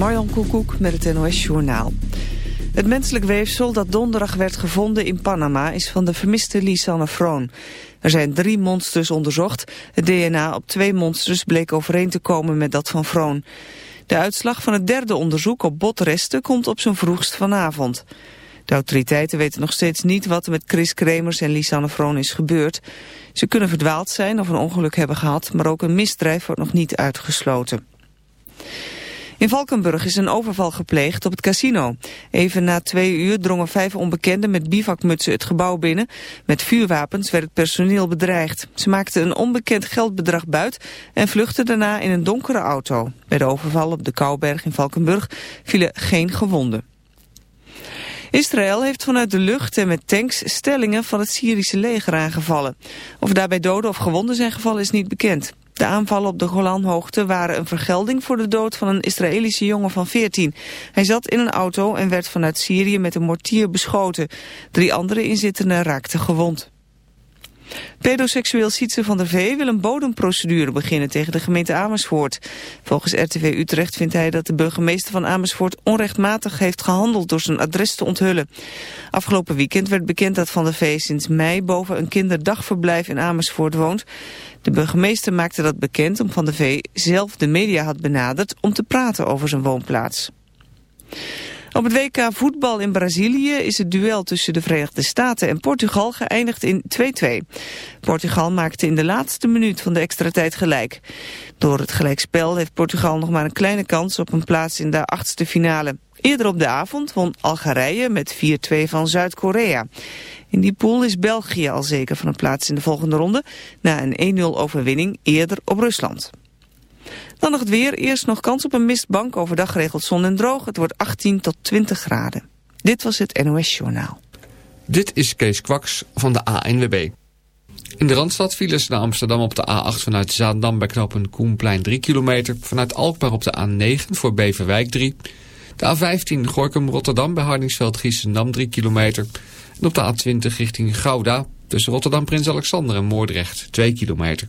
Marjan Koekoek met het NOS Journaal. Het menselijk weefsel dat donderdag werd gevonden in Panama is van de vermiste Lisanne Froon. Er zijn drie monsters onderzocht. Het DNA op twee monsters bleek overeen te komen met dat van Froon. De uitslag van het derde onderzoek op botresten komt op zijn vroegst vanavond. De autoriteiten weten nog steeds niet wat er met Chris Kremers en Lisanne Froon is gebeurd. Ze kunnen verdwaald zijn of een ongeluk hebben gehad, maar ook een misdrijf wordt nog niet uitgesloten. In Valkenburg is een overval gepleegd op het casino. Even na twee uur drongen vijf onbekenden met bivakmutsen het gebouw binnen. Met vuurwapens werd het personeel bedreigd. Ze maakten een onbekend geldbedrag buit en vluchtten daarna in een donkere auto. Bij de overval op de Kouberg in Valkenburg vielen geen gewonden. Israël heeft vanuit de lucht en met tanks stellingen van het Syrische leger aangevallen. Of daarbij doden of gewonden zijn gevallen is niet bekend. De aanvallen op de Golanhoogte waren een vergelding voor de dood van een Israëlische jongen van 14. Hij zat in een auto en werd vanuit Syrië met een mortier beschoten. Drie andere inzittenden raakten gewond. Pedoseksueel Sietse van der Vee wil een bodemprocedure beginnen tegen de gemeente Amersfoort. Volgens RTV Utrecht vindt hij dat de burgemeester van Amersfoort onrechtmatig heeft gehandeld door zijn adres te onthullen. Afgelopen weekend werd bekend dat Van der Vee sinds mei boven een kinderdagverblijf in Amersfoort woont. De burgemeester maakte dat bekend omdat Van der Vee zelf de media had benaderd om te praten over zijn woonplaats. Op het WK voetbal in Brazilië is het duel tussen de Verenigde Staten en Portugal geëindigd in 2-2. Portugal maakte in de laatste minuut van de extra tijd gelijk. Door het gelijkspel heeft Portugal nog maar een kleine kans op een plaats in de achtste finale. Eerder op de avond won Algerije met 4-2 van Zuid-Korea. In die pool is België al zeker van een plaats in de volgende ronde... na een 1-0 overwinning eerder op Rusland. Dan nog het weer. Eerst nog kans op een mistbank. Overdag geregeld zon en droog. Het wordt 18 tot 20 graden. Dit was het NOS Journaal. Dit is Kees Kwaks van de ANWB. In de Randstad ze naar Amsterdam op de A8 vanuit Zaandam bij knooppunt Koenplein 3 kilometer. Vanuit Alkmaar op de A9 voor Beverwijk 3. De A15 Gorkum-Rotterdam bij Hardingsveld-Giessendam 3 kilometer. En op de A20 richting Gouda tussen Rotterdam-Prins Alexander en Moordrecht 2 kilometer.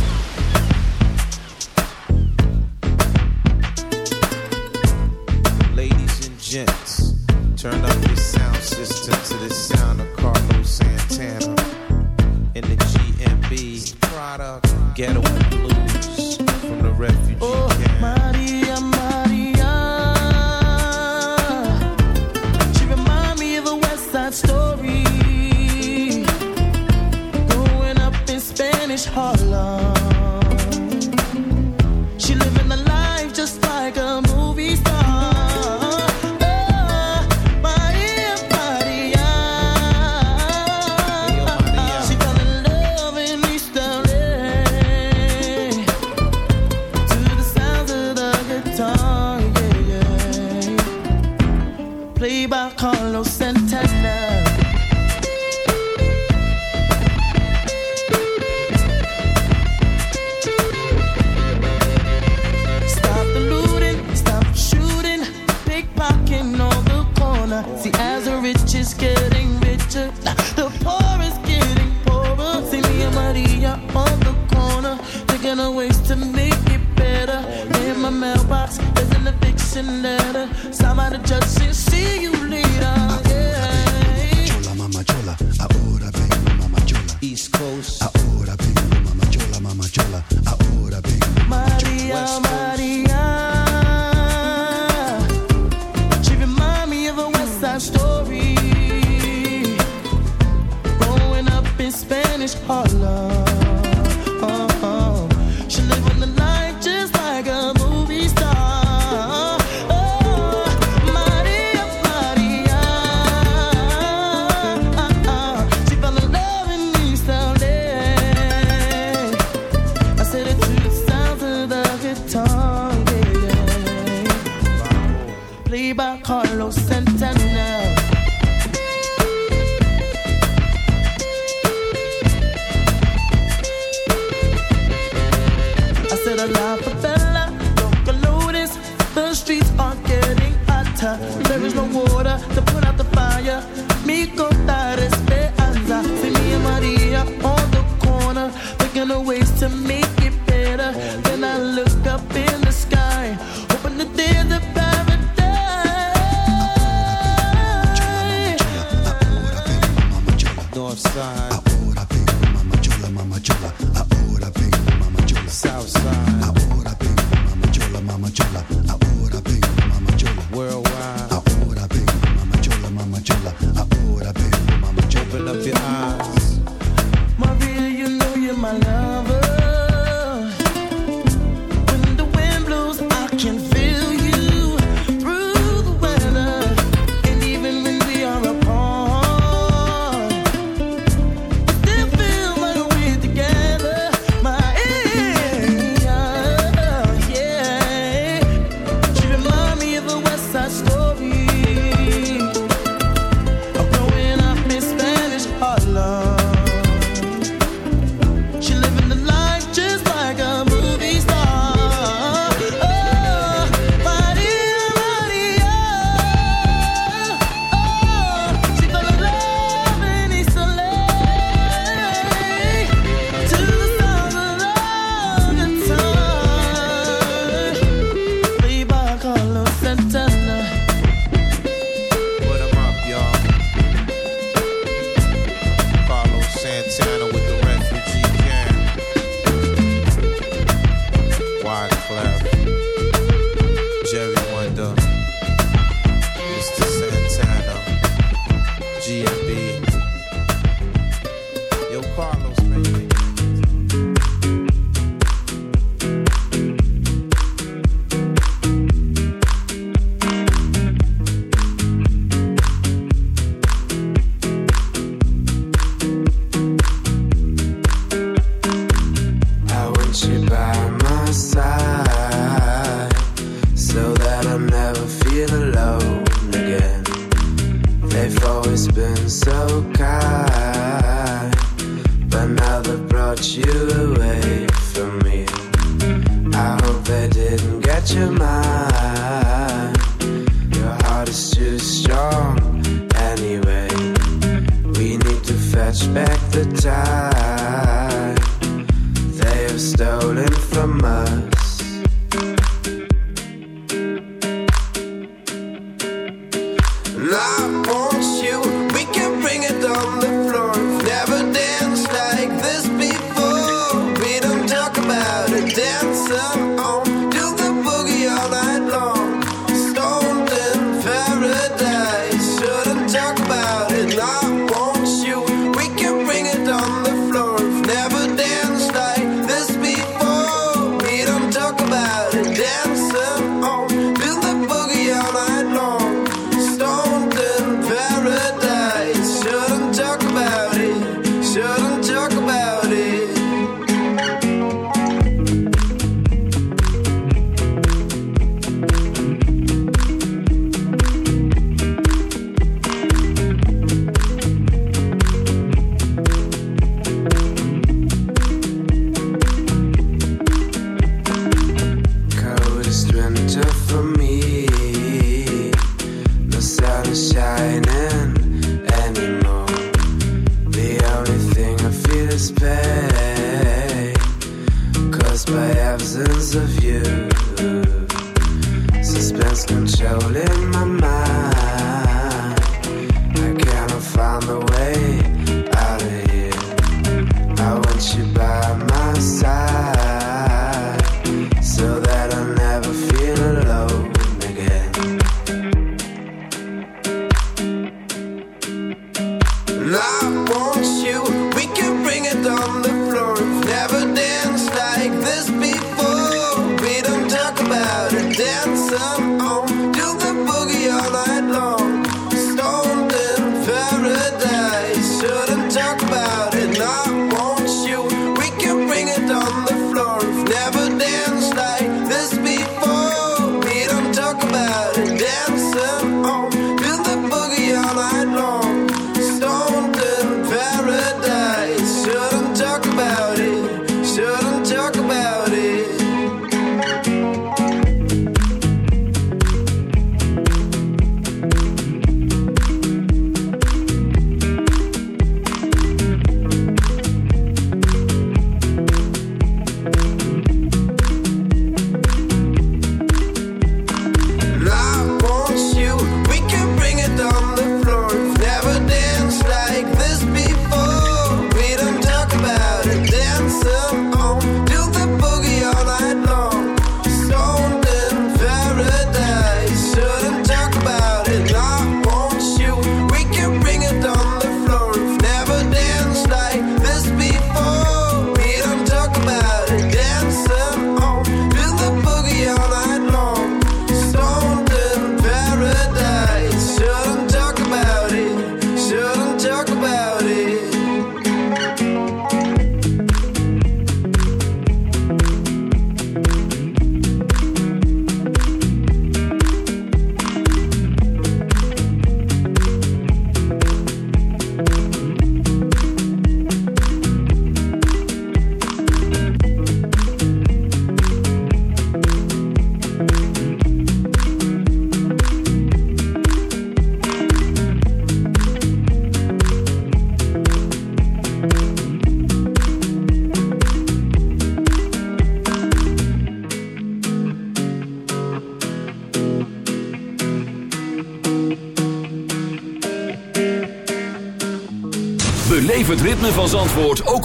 myself.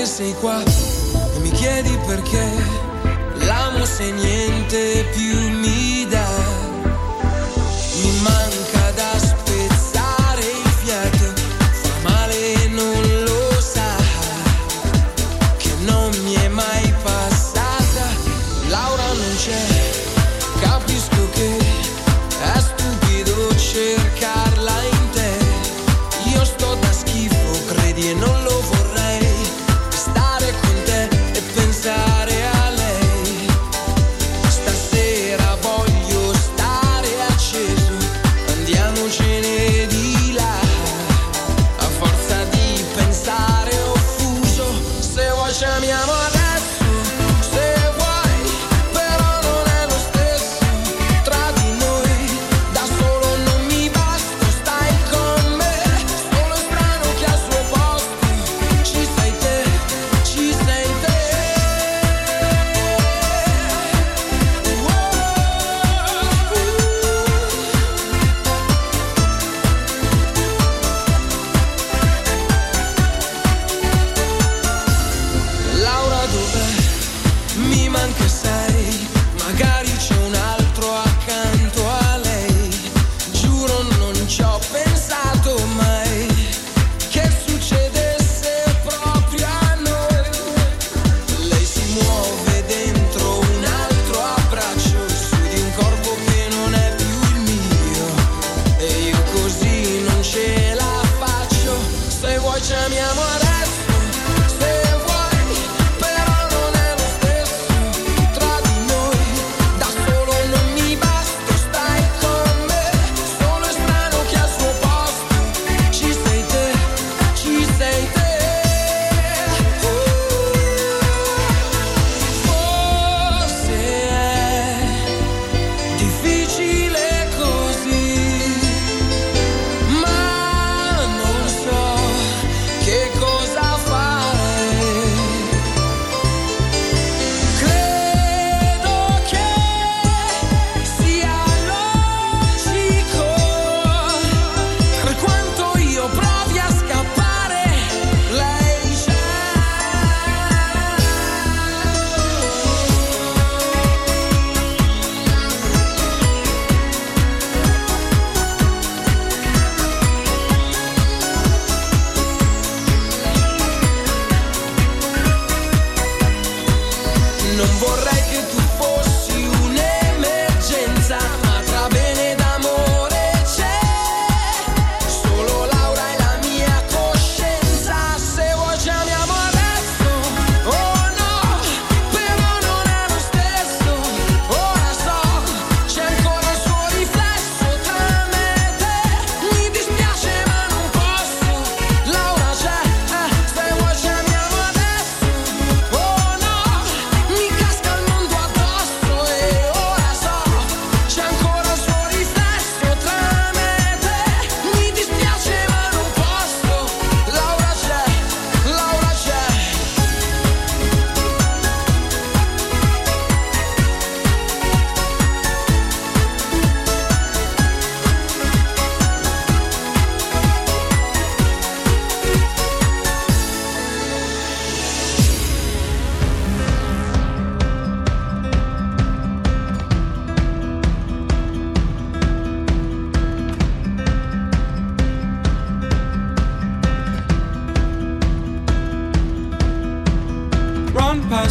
che sei qua e mi chiedi perché. L'amo se niente.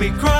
be crying.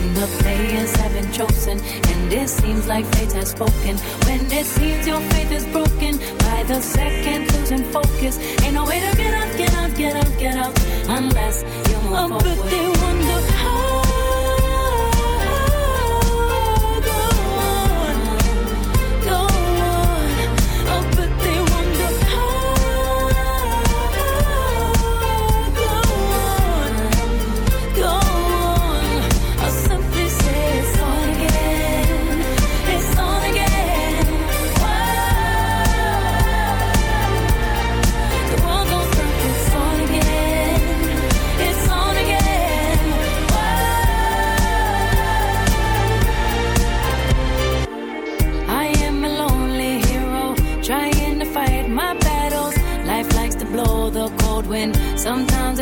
And the players have been chosen, and it seems like fate has spoken. When it seems your faith is broken, by the second losing focus. Ain't no way to get out, get out, get out, get out, unless you move Oh, but they wonder how.